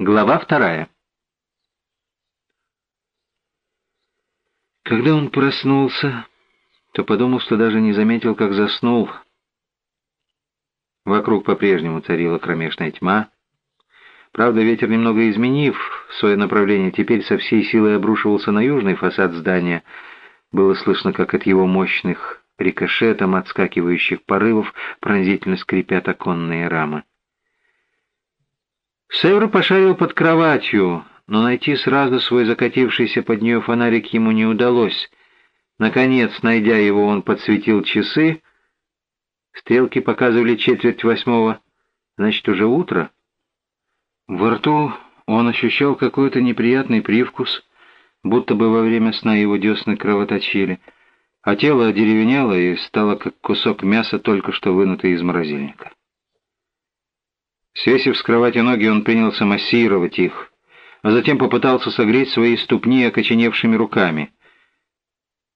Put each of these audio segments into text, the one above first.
Глава вторая. Когда он проснулся, то подумал, что даже не заметил, как заснул. Вокруг по-прежнему царила кромешная тьма. Правда, ветер, немного изменив свое направление, теперь со всей силой обрушивался на южный фасад здания. Было слышно, как от его мощных рикошетом отскакивающих порывов пронзительно скрипят оконные рамы. Север пошарил под кроватью, но найти сразу свой закатившийся под нее фонарик ему не удалось. Наконец, найдя его, он подсветил часы. Стрелки показывали четверть восьмого. Значит, уже утро. Во рту он ощущал какой-то неприятный привкус, будто бы во время сна его десны кровоточили, а тело одеревенело и стало как кусок мяса, только что вынутый из морозильника. Свесив с кровати ноги, он принялся массировать их, а затем попытался согреть свои ступни окоченевшими руками.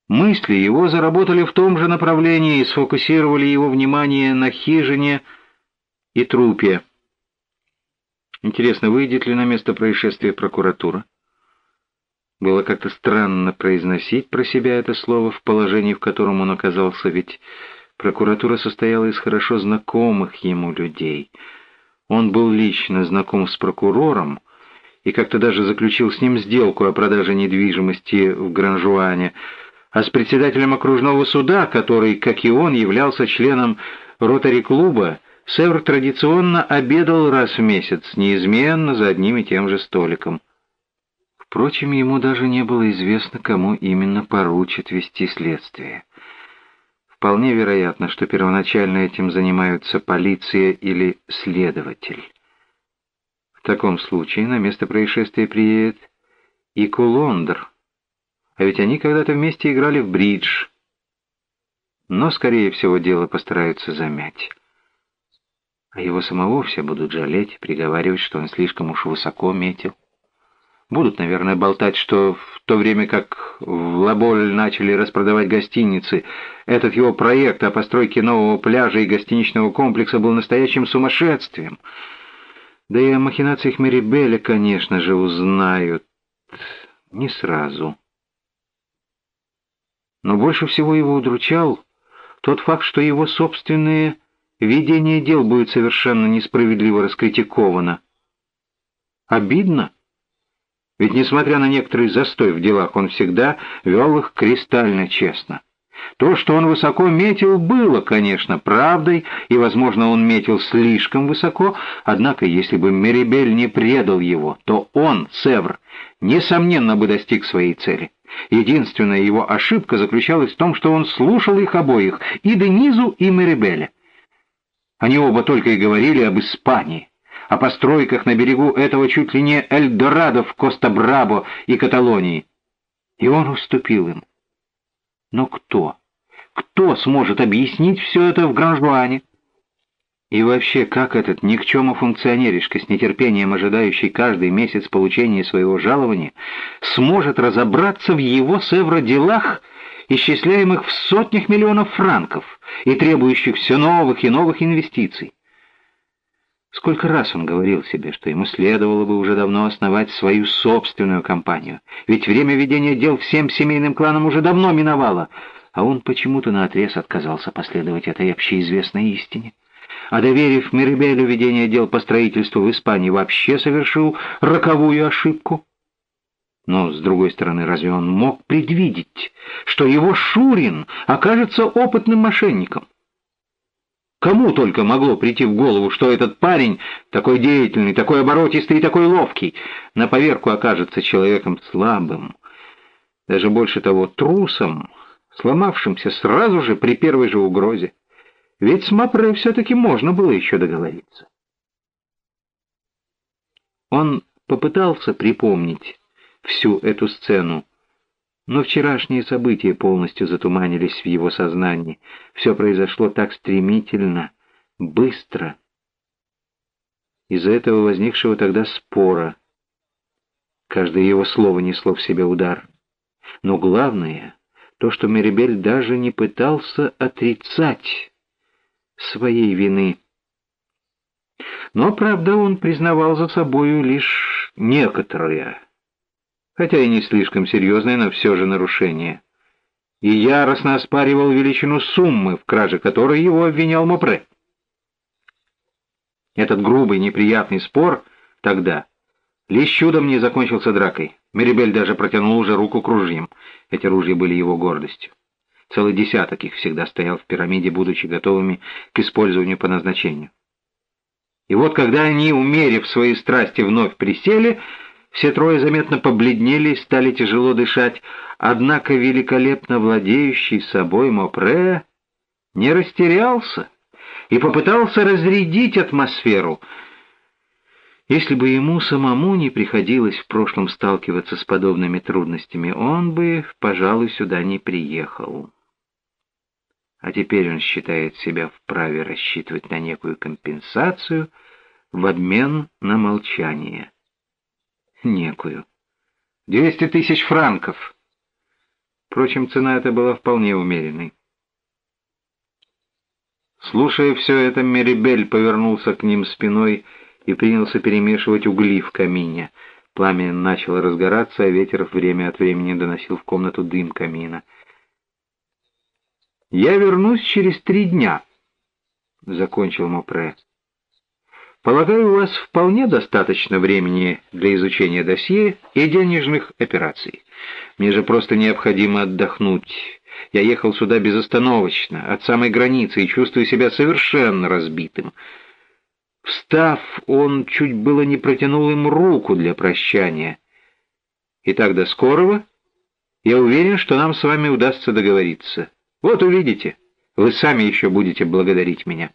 Мысли его заработали в том же направлении и сфокусировали его внимание на хижине и трупе. Интересно, выйдет ли на место происшествия прокуратура? Было как-то странно произносить про себя это слово в положении, в котором он оказался, ведь прокуратура состояла из хорошо знакомых ему людей — он был лично знаком с прокурором и как-то даже заключил с ним сделку о продаже недвижимости в Гранжуане, а с председателем окружного суда, который, как и он, являлся членом ротари-клуба, Север традиционно обедал раз в месяц, неизменно за одним и тем же столиком. Впрочем, ему даже не было известно, кому именно поручат вести следствие. Вполне вероятно, что первоначально этим занимаются полиция или следователь. В таком случае на место происшествия приедет и Кулондр, а ведь они когда-то вместе играли в бридж. Но, скорее всего, дело постараются замять. А его самого все будут жалеть, приговаривать, что он слишком уж высоко метил. Будут, наверное, болтать, что в то время как в Лаболь начали распродавать гостиницы, этот его проект о постройке нового пляжа и гостиничного комплекса был настоящим сумасшествием. Да и о махинациях Мерибеля, конечно же, узнают. Не сразу. Но больше всего его удручал тот факт, что его собственное ведение дел будет совершенно несправедливо раскритиковано. Обидно? Ведь, несмотря на некоторый застой в делах, он всегда вел их кристально честно. То, что он высоко метил, было, конечно, правдой, и, возможно, он метил слишком высоко, однако, если бы Мерибель не предал его, то он, Севр, несомненно бы достиг своей цели. Единственная его ошибка заключалась в том, что он слушал их обоих, и Денизу, и Мерибеля. Они оба только и говорили об Испании о постройках на берегу этого чуть ли не Эльдорадо в Коста-Брабо и Каталонии. И он уступил им. Но кто? Кто сможет объяснить все это в Гранжуане? И вообще, как этот никчема-функционеришка с нетерпением ожидающий каждый месяц получения своего жалования сможет разобраться в его севроделах, исчисляемых в сотнях миллионов франков и требующих все новых и новых инвестиций? Сколько раз он говорил себе, что ему следовало бы уже давно основать свою собственную компанию, ведь время ведения дел всем семейным кланам уже давно миновало, а он почему-то наотрез отказался последовать этой общеизвестной истине. А доверив Мирибелю ведение дел по строительству в Испании, вообще совершил роковую ошибку. Но, с другой стороны, разве он мог предвидеть, что его Шурин окажется опытным мошенником? Кому только могло прийти в голову, что этот парень, такой деятельный, такой оборотистый и такой ловкий, на поверку окажется человеком слабым, даже больше того, трусом, сломавшимся сразу же при первой же угрозе. Ведь с Мапре все-таки можно было еще договориться. Он попытался припомнить всю эту сцену, но вчерашние события полностью затуманились в его сознании. Все произошло так стремительно, быстро. Из-за этого возникшего тогда спора. Каждое его слово несло в себе удар. Но главное — то, что Мерибель даже не пытался отрицать своей вины. Но, правда, он признавал за собою лишь некоторые, хотя и не слишком серьезные, но все же нарушения, и яростно оспаривал величину суммы, в краже которой его обвинял Мопре. Этот грубый, неприятный спор тогда лишь чудом не закончился дракой. Мерибель даже протянул уже руку к ружьям. Эти ружья были его гордостью. Целый десяток их всегда стоял в пирамиде, будучи готовыми к использованию по назначению. И вот когда они, умерив свои страсти, вновь присели, все трое заметно побледнели и стали тяжело дышать, однако великолепно владеющий собой Мопре не растерялся и попытался разрядить атмосферу — если бы ему самому не приходилось в прошлом сталкиваться с подобными трудностями, он бы, пожалуй, сюда не приехал. А теперь он считает себя вправе рассчитывать на некую компенсацию в обмен на молчание. Некую. Двести тысяч франков. Впрочем, цена эта была вполне умеренной. Слушая все это, Мерибель повернулся к ним спиной и принялся перемешивать угли в камине. Пламя начало разгораться, а ветер время от времени доносил в комнату дым камина. «Я вернусь через три дня», — закончил Мопре. «Полагаю, у вас вполне достаточно времени для изучения досье и денежных операций. Мне же просто необходимо отдохнуть. Я ехал сюда безостановочно, от самой границы, и чувствую себя совершенно разбитым». Встав, он чуть было не протянул им руку для прощания. Итак, до скорого. Я уверен, что нам с вами удастся договориться. Вот увидите, вы сами еще будете благодарить меня.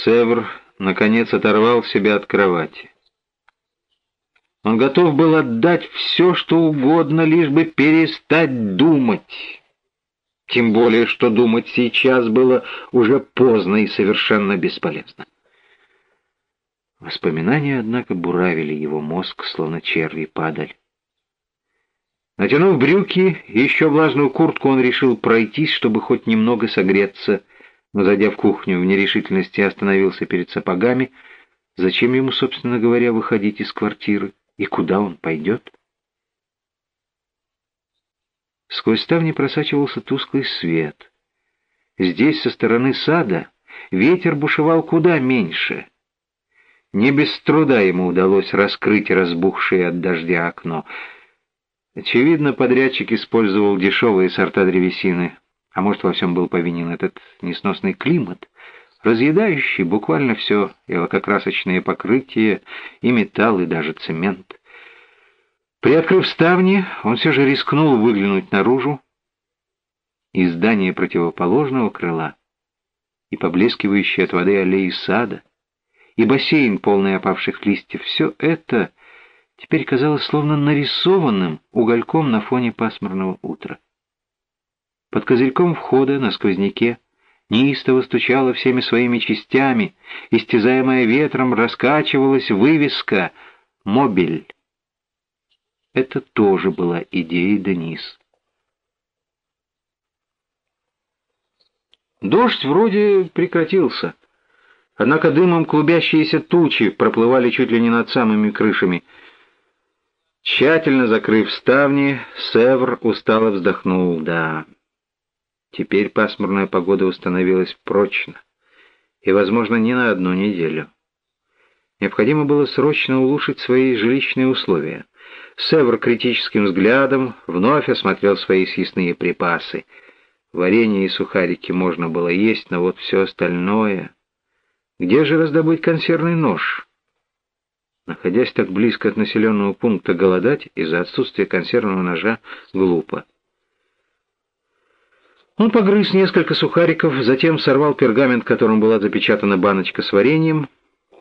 Севр, наконец, оторвал себя от кровати. Он готов был отдать все, что угодно, лишь бы перестать думать. Тем более, что думать сейчас было уже поздно и совершенно бесполезно. Воспоминания, однако, буравили его мозг, словно черви падаль. Натянув брюки и еще влажную куртку, он решил пройтись, чтобы хоть немного согреться, но, зайдя в кухню, в нерешительности остановился перед сапогами. Зачем ему, собственно говоря, выходить из квартиры? И куда он пойдет? Сквозь ставни просачивался тусклый свет. Здесь, со стороны сада, ветер бушевал куда меньше. Не без труда ему удалось раскрыть разбухшее от дождя окно. Очевидно, подрядчик использовал дешевые сорта древесины, а может, во всем был повинен этот несносный климат, разъедающий буквально все, и лакокрасочные покрытия, и металл, и даже цемент. Приоткрыв ставни, он все же рискнул выглянуть наружу. И здание противоположного крыла, и поблескивающие от воды аллеи сада, и бассейн, полный опавших листьев, все это теперь казалось словно нарисованным угольком на фоне пасмурного утра. Под козырьком входа на сквозняке неистово стучала всеми своими частями, истязаемая ветром раскачивалась вывеска «Мобиль». Это тоже была идеей Денис. Дождь вроде прекратился, однако дымом клубящиеся тучи проплывали чуть ли не над самыми крышами. Тщательно закрыв ставни, Севр устало вздохнул. Да, теперь пасмурная погода установилась прочно, и, возможно, не на одну неделю. Необходимо было срочно улучшить свои жилищные условия. Севр критическим взглядом вновь осмотрел свои съестные припасы. Варенье и сухарики можно было есть, но вот все остальное... Где же раздобыть консервный нож? Находясь так близко от населенного пункта, голодать из-за отсутствия консервного ножа глупо. Он погрыз несколько сухариков, затем сорвал пергамент, которым была запечатана баночка с вареньем.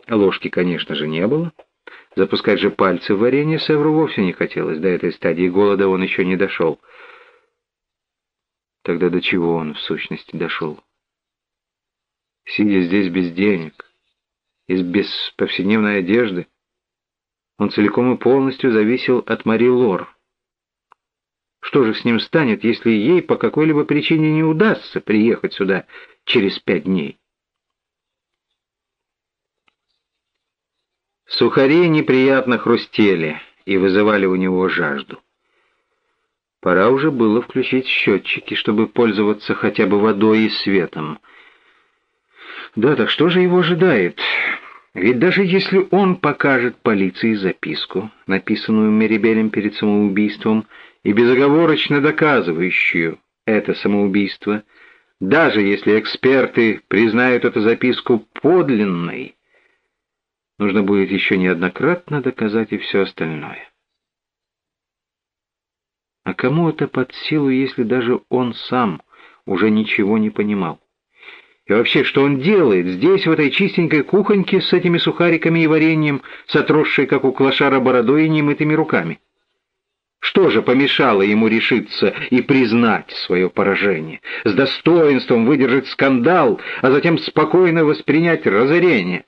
Ложки, конечно же, не было. Запускать же пальцы в варенье Севру вовсе не хотелось. До этой стадии голода он еще не дошел. Тогда до чего он, в сущности, дошел? Сидя здесь без денег и без повседневной одежды, он целиком и полностью зависел от Мари Лор. Что же с ним станет, если ей по какой-либо причине не удастся приехать сюда через пять дней? Сухари неприятно хрустели и вызывали у него жажду. Пора уже было включить счетчики, чтобы пользоваться хотя бы водой и светом. Да, так что же его ожидает? Ведь даже если он покажет полиции записку, написанную Мерибелем перед самоубийством, и безоговорочно доказывающую это самоубийство, даже если эксперты признают эту записку подлинной, нужно будет еще неоднократно доказать и все остальное. А кому это под силу, если даже он сам уже ничего не понимал? И вообще, что он делает здесь, в этой чистенькой кухоньке с этими сухариками и вареньем, с отросшей, как у клошара, бородой и немытыми руками? Что же помешало ему решиться и признать свое поражение, с достоинством выдержать скандал, а затем спокойно воспринять разорение?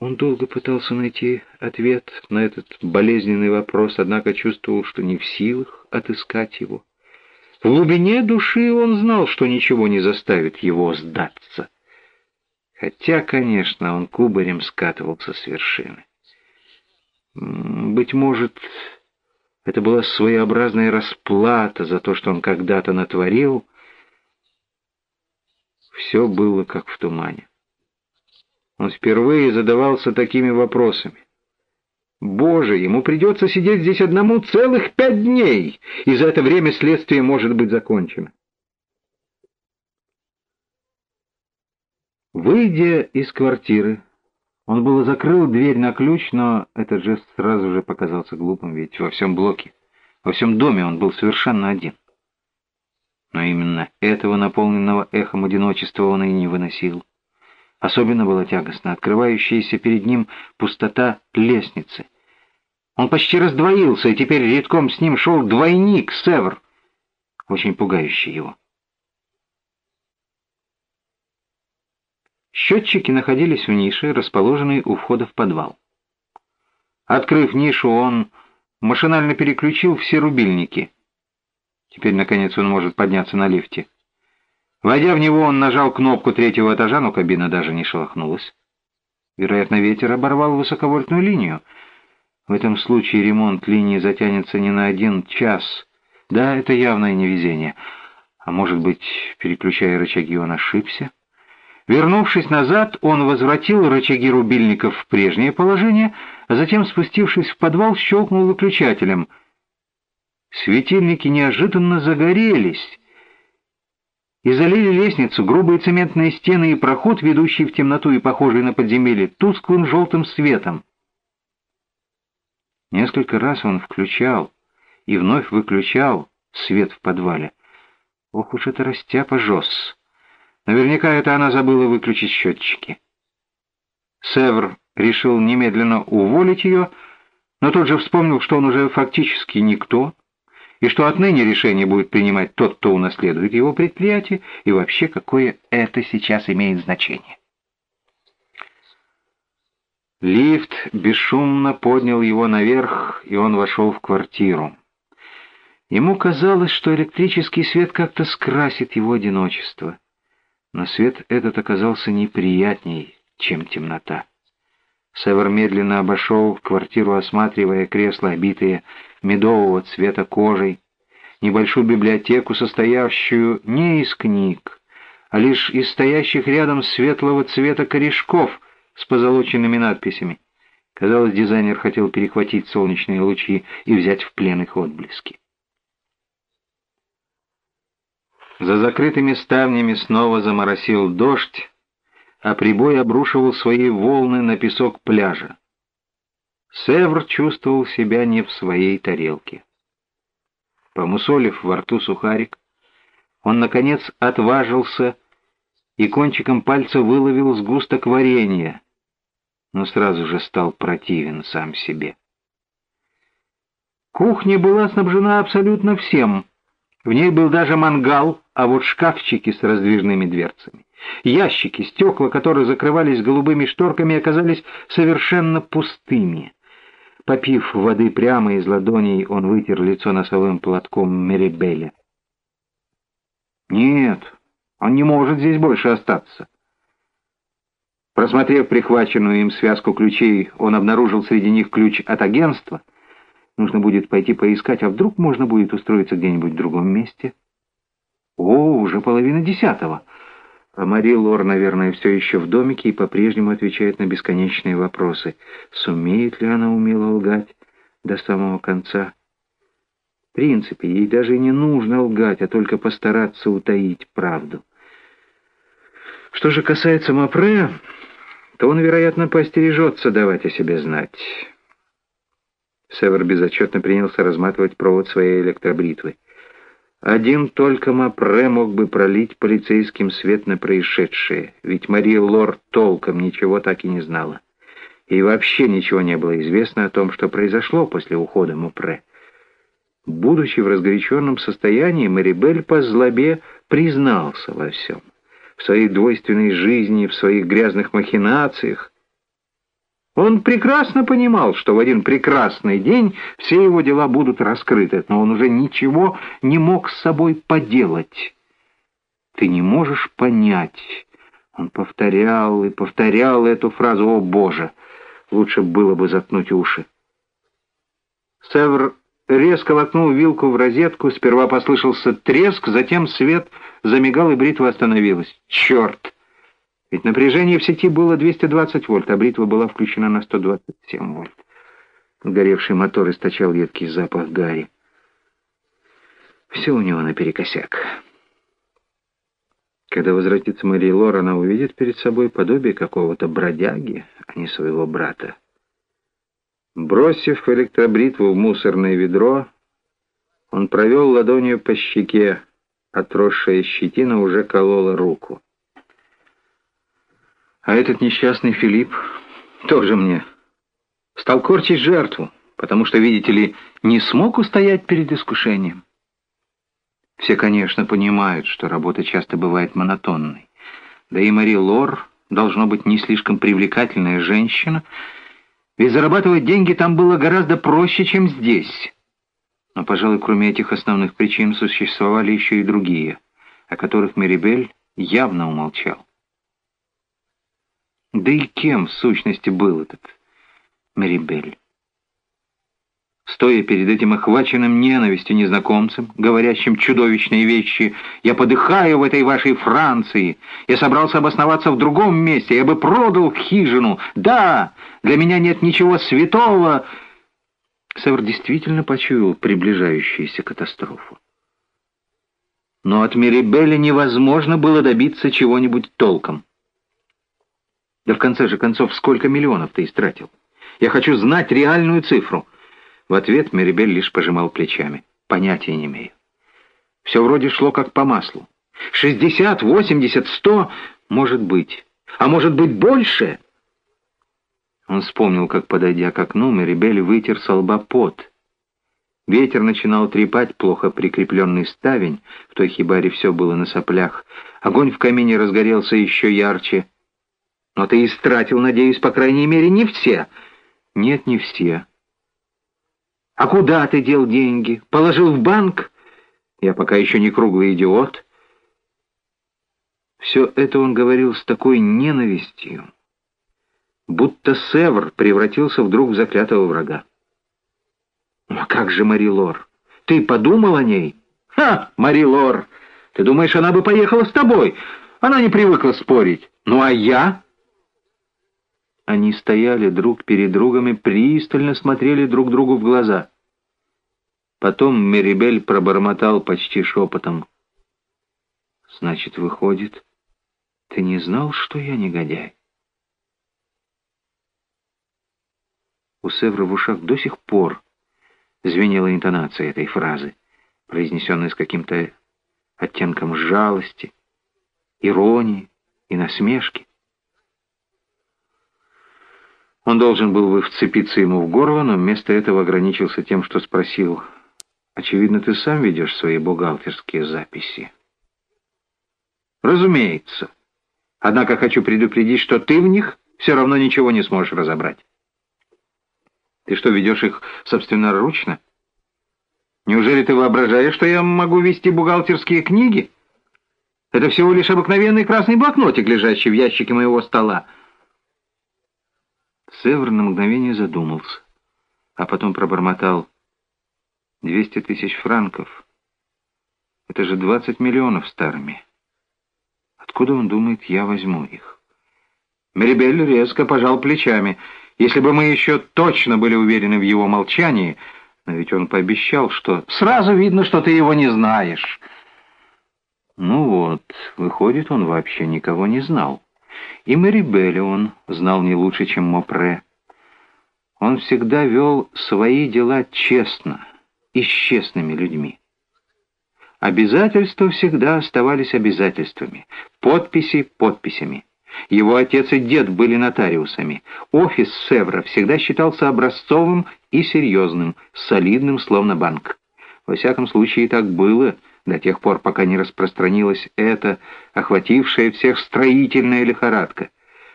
Он долго пытался найти ответ на этот болезненный вопрос, однако чувствовал, что не в силах отыскать его. В глубине души он знал, что ничего не заставит его сдаться. Хотя, конечно, он кубарем скатывался с вершины. Быть может, это была своеобразная расплата за то, что он когда-то натворил. Все было как в тумане. Он впервые задавался такими вопросами. Боже, ему придется сидеть здесь одному целых пять дней, и за это время следствие может быть закончено. Выйдя из квартиры, он было закрыл дверь на ключ, но этот жест сразу же показался глупым, ведь во всем блоке, во всем доме он был совершенно один. Но именно этого наполненного эхом одиночества он и не выносил. Особенно было тягостно открывающаяся перед ним пустота лестницы. Он почти раздвоился, и теперь редком с ним шел двойник Севр, очень пугающий его. Счетчики находились в нише, расположенной у входа в подвал. Открыв нишу, он машинально переключил все рубильники. Теперь, наконец, он может подняться на лифте. Войдя в него, он нажал кнопку третьего этажа, но кабина даже не шелохнулась. Вероятно, ветер оборвал высоковольтную линию. В этом случае ремонт линии затянется не на один час. Да, это явное невезение. А может быть, переключая рычаги, он ошибся? Вернувшись назад, он возвратил рычаги рубильников в прежнее положение, а затем, спустившись в подвал, щелкнул выключателем. Светильники неожиданно загорелись, и залили лестницу, грубые цементные стены и проход, ведущий в темноту и похожий на подземелье, тусклым желтым светом. Несколько раз он включал и вновь выключал свет в подвале. Ох уж это растяпа Жосс! Наверняка это она забыла выключить счетчики. Севр решил немедленно уволить ее, но тут же вспомнил, что он уже фактически никто, и что отныне решение будет принимать тот, кто унаследует его предприятие, и вообще какое это сейчас имеет значение. Лифт бесшумно поднял его наверх, и он вошел в квартиру. Ему казалось, что электрический свет как-то скрасит его одиночество. Но свет этот оказался неприятней, чем темнота. Север медленно обошел квартиру, осматривая кресла, обитые медового цвета кожей, небольшую библиотеку, состоящую не из книг, а лишь из стоящих рядом светлого цвета корешков с позолоченными надписями. Казалось, дизайнер хотел перехватить солнечные лучи и взять в плен их отблески. За закрытыми ставнями снова заморосил дождь, а прибой обрушивал свои волны на песок пляжа. Севр чувствовал себя не в своей тарелке. Помусолив во рту сухарик, он, наконец, отважился и кончиком пальца выловил сгусток варенья, но сразу же стал противен сам себе. Кухня была снабжена абсолютно всем. В ней был даже мангал, а вот шкафчики с раздвижными дверцами. Ящики, стекла, которые закрывались голубыми шторками, оказались совершенно пустыми. Попив воды прямо из ладоней, он вытер лицо носовым платком Мерибеля. «Нет, он не может здесь больше остаться». Просмотрев прихваченную им связку ключей, он обнаружил среди них ключ от агентства. Нужно будет пойти поискать, а вдруг можно будет устроиться где-нибудь в другом месте. О, уже половина десятого. А Мари Лор, наверное, все еще в домике и по-прежнему отвечает на бесконечные вопросы. Сумеет ли она умело лгать до самого конца? В принципе, ей даже не нужно лгать, а только постараться утаить правду. Что же касается Мапре, то он, вероятно, поостережется давать о себе знать. Север безотчетно принялся разматывать провод своей электробритвы. Один только Мапре мог бы пролить полицейским свет на происшедшее, ведь Мария Лор толком ничего так и не знала. И вообще ничего не было известно о том, что произошло после ухода Мапре. Будучи в разгоряченном состоянии, Марибель по злобе признался во всем. В своей двойственной жизни, в своих грязных махинациях, он прекрасно понимал, что в один прекрасный день все его дела будут раскрыты, но он уже ничего не мог с собой поделать. «Ты не можешь понять». Он повторял и повторял эту фразу «О, Боже!» Лучше было бы заткнуть уши. Севр резко воткнул вилку в розетку, сперва послышался треск, затем свет замигал, и бритва остановилась. «Черт!» Ведь напряжение в сети было 220 вольт, а бритва была включена на 127 вольт. Горевший мотор источал едкий запах гари. Все у него наперекосяк. Когда возвратится Мэри Лор, она увидит перед собой подобие какого-то бродяги, а не своего брата. Бросив электробритву в мусорное ведро, он провел ладонью по щеке, отросшая щетина уже колола руку. А этот несчастный Филипп тоже мне стал корчить жертву, потому что, видите ли, не смог устоять перед искушением. Все, конечно, понимают, что работа часто бывает монотонной. Да и Мари Лор должно быть не слишком привлекательная женщина, ведь зарабатывать деньги там было гораздо проще, чем здесь. Но, пожалуй, кроме этих основных причин существовали еще и другие, о которых Мерибель явно умолчал. Да и кем, в сущности, был этот Мерибель? Стоя перед этим охваченным ненавистью незнакомцем, говорящим чудовищные вещи, «Я подыхаю в этой вашей Франции! Я собрался обосноваться в другом месте, я бы продал хижину! Да, для меня нет ничего святого!» Север действительно почуял приближающуюся катастрофу. Но от Мерибеля невозможно было добиться чего-нибудь толком. Да в конце же концов, сколько миллионов ты истратил? Я хочу знать реальную цифру. В ответ Мерибель лишь пожимал плечами. Понятия не имею. Все вроде шло как по маслу. Шестьдесят, восемьдесят, сто, может быть. А может быть больше? Он вспомнил, как, подойдя к окну, Мерибель вытер со. Ветер начинал трепать плохо прикрепленный ставень, в той хибаре все было на соплях. Огонь в камине разгорелся еще ярче — но ты истратил, надеюсь, по крайней мере, не все. Нет, не все. А куда ты дел деньги? Положил в банк? Я пока еще не круглый идиот. Все это он говорил с такой ненавистью, будто Севр превратился вдруг в заклятого врага. «Ну, а как же Мари Лор? Ты подумал о ней? Ха, Мари Лор! Ты думаешь, она бы поехала с тобой? Она не привыкла спорить. Ну а я? Они стояли друг перед другом и пристально смотрели друг другу в глаза. Потом Мерибель пробормотал почти шепотом. «Значит, выходит, ты не знал, что я негодяй?» У Севра в ушах до сих пор звенела интонация этой фразы, произнесенная с каким-то оттенком жалости, иронии и насмешки. Он должен был бы вцепиться ему в горло, но вместо этого ограничился тем, что спросил, «Очевидно, ты сам ведешь свои бухгалтерские записи?» «Разумеется. Однако хочу предупредить, что ты в них все равно ничего не сможешь разобрать». «Ты что, ведешь их собственноручно? Неужели ты воображаешь, что я могу вести бухгалтерские книги? Это всего лишь обыкновенный красный блокнотик, лежащий в ящике моего стола». Севр на мгновение задумался, а потом пробормотал. «Двести тысяч франков. Это же двадцать миллионов старыми. Откуда он думает, я возьму их?» Мерибель резко пожал плечами. Если бы мы еще точно были уверены в его молчании, но ведь он пообещал, что... «Сразу видно, что ты его не знаешь». Ну вот, выходит, он вообще никого не знал. И Мэри он знал не лучше, чем Мопре. Он всегда вел свои дела честно и с честными людьми. Обязательства всегда оставались обязательствами, подписи — подписями. Его отец и дед были нотариусами. Офис Севра всегда считался образцовым и серьезным, солидным, словно банк. Во всяком случае, так было до тех пор, пока не распространилась эта, охватившая всех строительная лихорадка.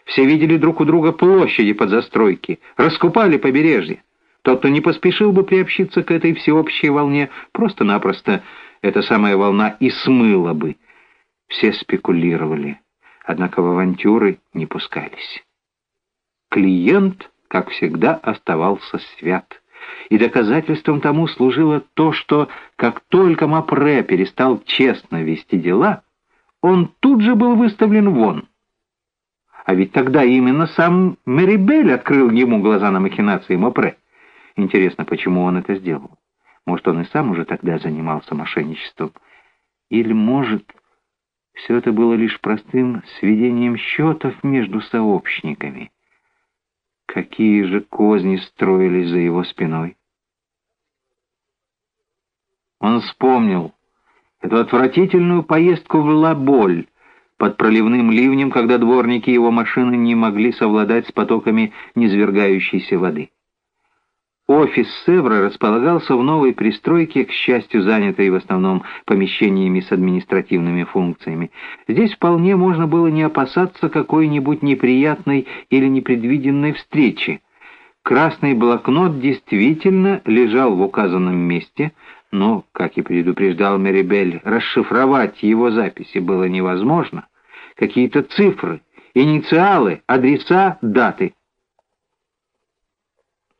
Все видели друг у друга площади под застройки, раскупали побережье. Тот, кто не поспешил бы приобщиться к этой всеобщей волне, просто-напросто эта самая волна и смыла бы. Все спекулировали однако в авантюры не пускались. Клиент, как всегда, оставался свят. И доказательством тому служило то, что как только Мапре перестал честно вести дела, он тут же был выставлен вон. А ведь тогда именно сам Мерибель открыл ему глаза на махинации Мапре. Интересно, почему он это сделал? Может, он и сам уже тогда занимался мошенничеством? Или, может, все это было лишь простым сведением счетов между сообщниками. Какие же козни строились за его спиной? Он вспомнил эту отвратительную поездку в Лаболь под проливным ливнем, когда дворники его машины не могли совладать с потоками низвергающейся воды. Офис Севра располагался в новой пристройке, к счастью, занятой в основном помещениями с административными функциями. Здесь вполне можно было не опасаться какой-нибудь неприятной или непредвиденной встречи. Красный блокнот действительно лежал в указанном месте, но, как и предупреждал Мерибель, расшифровать его записи было невозможно. Какие-то цифры, инициалы, адреса, даты —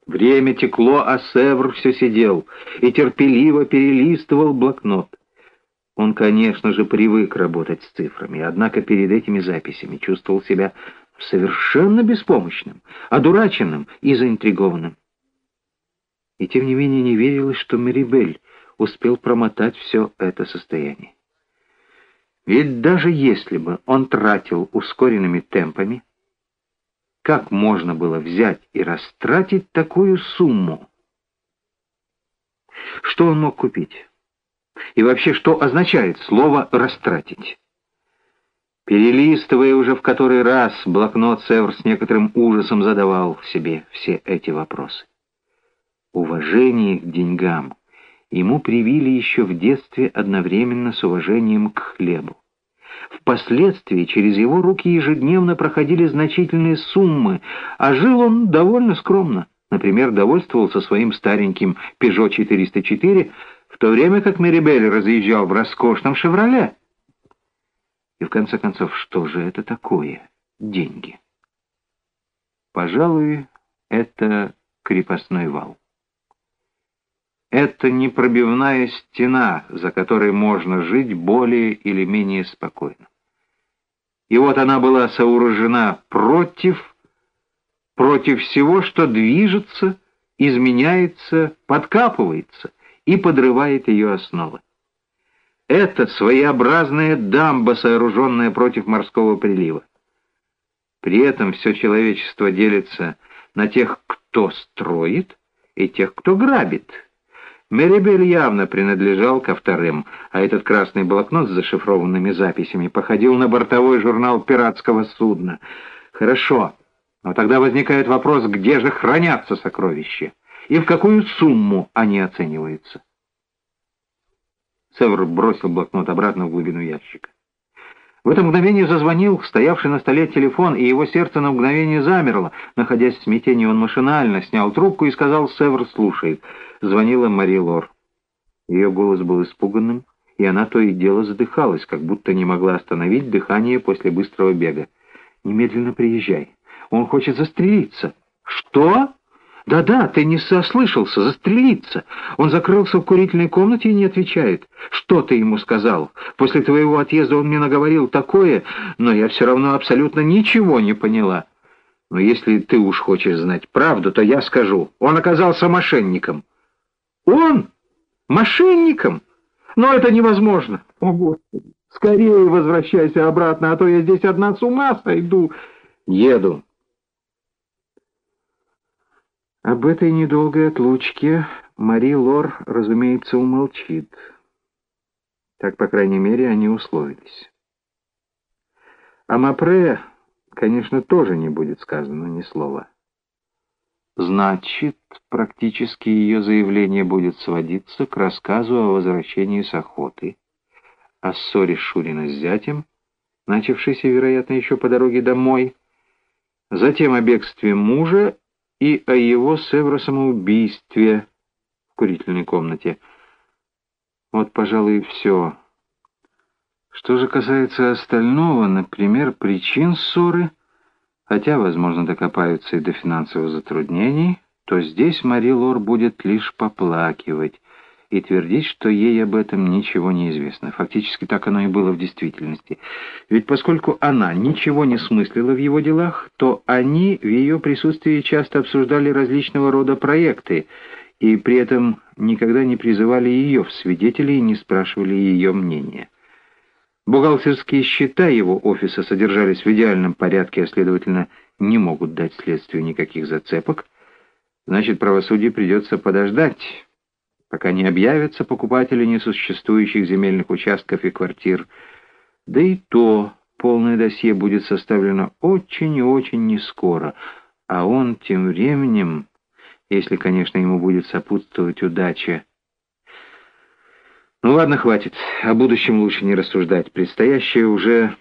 Время текло, а Севр все сидел и терпеливо перелистывал блокнот. Он, конечно же, привык работать с цифрами, однако перед этими записями чувствовал себя совершенно беспомощным, одураченным и заинтригованным. И тем не менее не верилось, что Мерибель успел промотать все это состояние. Ведь даже если бы он тратил ускоренными темпами, как можно было взять и растратить такую сумму? Что он мог купить? И вообще, что означает слово «растратить»? Перелистывая уже в который раз, блокнот Севр с некоторым ужасом задавал себе все эти вопросы. Уважение к деньгам ему привили еще в детстве одновременно с уважением к хлебу. Впоследствии через его руки ежедневно проходили значительные суммы, а жил он довольно скромно. Например, довольствовался своим стареньким «Пежо 404», в то время как Мерибель разъезжал в роскошном «Шевроле». И в конце концов, что же это такое? Деньги. Пожалуй, это крепостной вал. Это непробивная стена, за которой можно жить более или менее спокойно. И вот она была сооружена против, против всего, что движется, изменяется, подкапывается и подрывает ее основы. Это своеобразная дамба, сооруженная против морского прилива. При этом все человечество делится на тех, кто строит, и тех, кто грабит, Мерибель явно принадлежал ко вторым, а этот красный блокнот с зашифрованными записями походил на бортовой журнал пиратского судна. Хорошо, но тогда возникает вопрос, где же хранятся сокровища и в какую сумму они оцениваются. Север бросил блокнот обратно в глубину ящика. В это мгновение зазвонил стоявший на столе телефон, и его сердце на мгновение замерло. Находясь в смятении, он машинально снял трубку и сказал «Север слушает». Звонила Мари Лор. Ее голос был испуганным, и она то и дело задыхалась, как будто не могла остановить дыхание после быстрого бега. «Немедленно приезжай. Он хочет застрелиться». Что? Да-да, ты не сослышался, застрелиться. Он закрылся в курительной комнате и не отвечает. Что ты ему сказал? После твоего отъезда он мне наговорил такое, но я все равно абсолютно ничего не поняла. Но если ты уж хочешь знать правду, то я скажу. Он оказался мошенником. Он? Мошенником? Но это невозможно. О, Господи! Скорее возвращайся обратно, а то я здесь одна с ума сойду. Еду. Об этой недолгой отлучке Мари Лор, разумеется, умолчит. Так, по крайней мере, они условились. А Мапре, конечно, тоже не будет сказано ни слова. Значит, практически ее заявление будет сводиться к рассказу о возвращении с охоты, о ссоре Шурина с зятем, начавшейся, вероятно, еще по дороге домой, затем о бегстве мужа и о его с Эвросом убийстве в курительной комнате. Вот, пожалуй, все. Что же касается остального, например, причин ссоры, хотя, возможно, докопаются и до финансовых затруднений, то здесь Мари Лор будет лишь поплакивать, и твердить, что ей об этом ничего не известно. Фактически так оно и было в действительности. Ведь поскольку она ничего не смыслила в его делах, то они в ее присутствии часто обсуждали различного рода проекты, и при этом никогда не призывали ее в свидетели и не спрашивали ее мнения. Бухгалтерские счета его офиса содержались в идеальном порядке, а следовательно, не могут дать следствию никаких зацепок. Значит, правосудие придется подождать пока не объявятся покупатели несуществующих земельных участков и квартир. Да и то полное досье будет составлено очень и очень нескоро, а он тем временем, если, конечно, ему будет сопутствовать удача, ну ладно, хватит. О будущем лучше не рассуждать. Предстоящее уже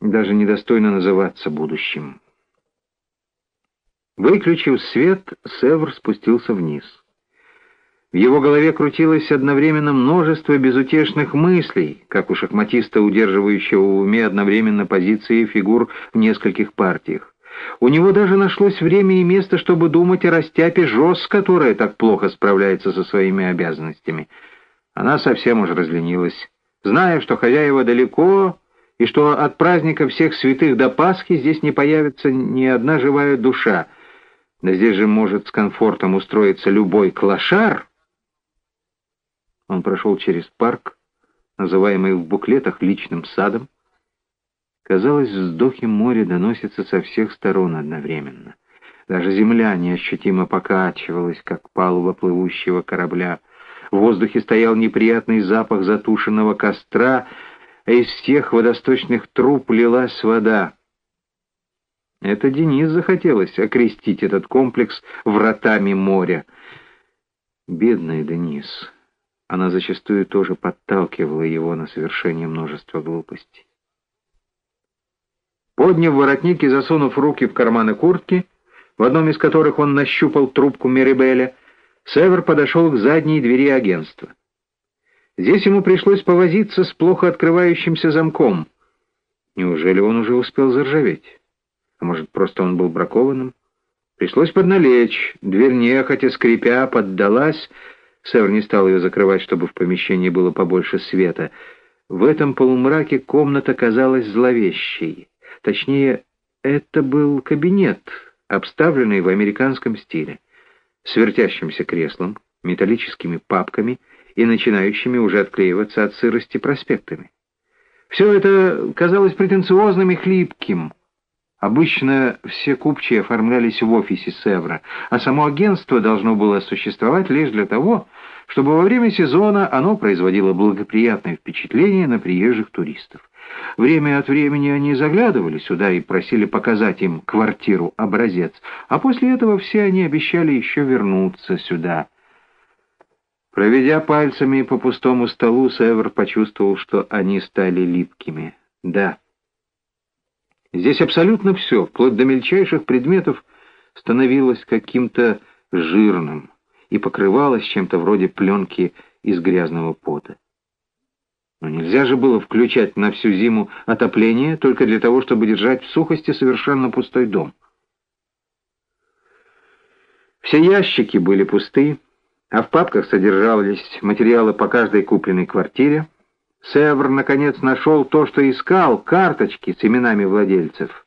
даже недостойно называться будущим. Выключив свет, Севр спустился вниз. В его голове крутилось одновременно множество безутешных мыслей, как у шахматиста, удерживающего в уме одновременно позиции фигур в нескольких партиях. У него даже нашлось время и место, чтобы думать о растяпе Жос, которая так плохо справляется со своими обязанностями. Она совсем уж разленилась. Зная, что хозяева далеко, и что от праздника всех святых до Пасхи здесь не появится ни одна живая душа, да здесь же может с комфортом устроиться любой клошар, он прошел через парк, называемый в буклетах личным садом. Казалось, вздохи моря доносятся со всех сторон одновременно. Даже земля неощутимо покачивалась, как палуба плывущего корабля. В воздухе стоял неприятный запах затушенного костра, а из всех водосточных труб лилась вода. Это Денис захотелось окрестить этот комплекс вратами моря. Бедный Денис. Она зачастую тоже подталкивала его на совершение множества глупостей. Подняв воротник и засунув руки в карманы куртки, в одном из которых он нащупал трубку Мерибеля, Север подошел к задней двери агентства. Здесь ему пришлось повозиться с плохо открывающимся замком. Неужели он уже успел заржаветь? А может, просто он был бракованным? Пришлось подналечь, дверь нехотя скрипя поддалась, Сэр не стал ее закрывать, чтобы в помещении было побольше света. В этом полумраке комната казалась зловещей. Точнее, это был кабинет, обставленный в американском стиле, с вертящимся креслом, металлическими папками и начинающими уже отклеиваться от сырости проспектами. Все это казалось претенциозным и хлипким — Обычно все купчие оформлялись в офисе Севра, а само агентство должно было существовать лишь для того, чтобы во время сезона оно производило благоприятное впечатление на приезжих туристов. Время от времени они заглядывали сюда и просили показать им квартиру-образец, а после этого все они обещали еще вернуться сюда. Проведя пальцами по пустому столу, Север почувствовал, что они стали липкими. Да. Здесь абсолютно все, вплоть до мельчайших предметов, становилось каким-то жирным и покрывалось чем-то вроде пленки из грязного пота. Но нельзя же было включать на всю зиму отопление только для того, чтобы держать в сухости совершенно пустой дом. Все ящики были пусты, а в папках содержались материалы по каждой купленной квартире. Севр, наконец, нашел то, что искал, карточки с именами владельцев.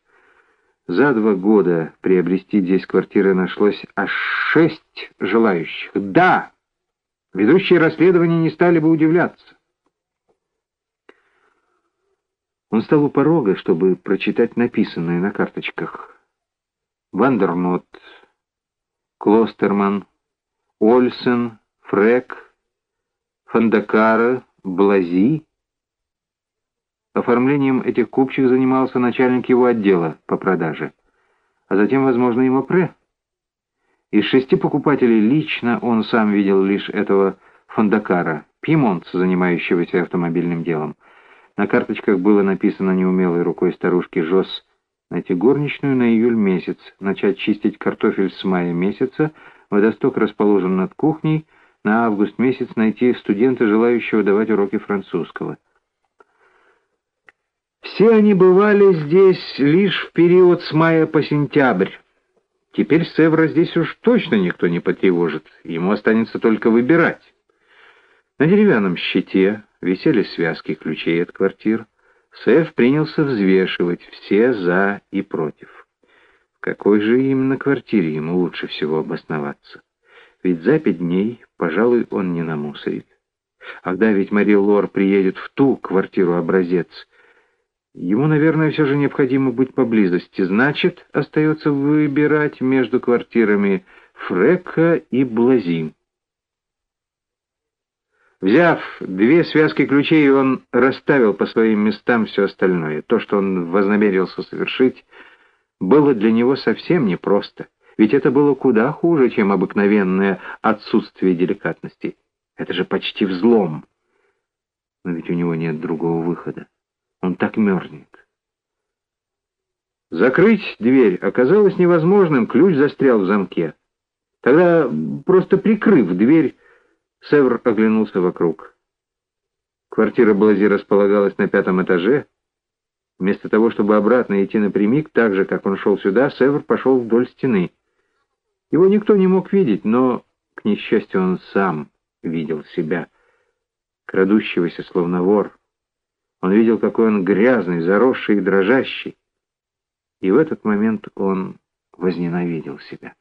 За два года приобрести здесь квартиры нашлось аж шесть желающих. Да! Ведущие расследования не стали бы удивляться. Он стал у порога, чтобы прочитать написанное на карточках. Вандернот, Клостерман, Ольсен, Фрек, Фандакара, Блази. Оформлением этих купчих занимался начальник его отдела по продаже, а затем, возможно, и Мопре. Из шести покупателей лично он сам видел лишь этого Фандакара, пимонца, занимающегося автомобильным делом. На карточках было написано неумелой рукой старушки Жос найти горничную на июль месяц, начать чистить картофель с мая месяца, водосток расположен над кухней, на август месяц найти студента, желающего давать уроки французского. Все они бывали здесь лишь в период с мая по сентябрь. Теперь Севра здесь уж точно никто не потревожит, ему останется только выбирать. На деревянном щите висели связки ключей от квартир. Сев принялся взвешивать все «за» и «против». В какой же именно квартире ему лучше всего обосноваться? Ведь за пять дней, пожалуй, он не намусорит. Ага, ведь Мари Лор приедет в ту квартиру-образец. Ему, наверное, все же необходимо быть поблизости. Значит, остается выбирать между квартирами Фрека и Блазим. Взяв две связки ключей, он расставил по своим местам все остальное. То, что он вознамерился совершить, было для него совсем непросто. Ведь это было куда хуже, чем обыкновенное отсутствие деликатности. Это же почти взлом. Но ведь у него нет другого выхода. Он так мерзнет. Закрыть дверь оказалось невозможным, ключ застрял в замке. Тогда, просто прикрыв дверь, Севр оглянулся вокруг. Квартира Блази располагалась на пятом этаже. Вместо того, чтобы обратно идти напрямик, так же, как он шел сюда, Севр пошел вдоль стены. Его никто не мог видеть, но, к несчастью, он сам видел себя, крадущегося, словно вор. Он видел, какой он грязный, заросший и дрожащий. И в этот момент он возненавидел себя.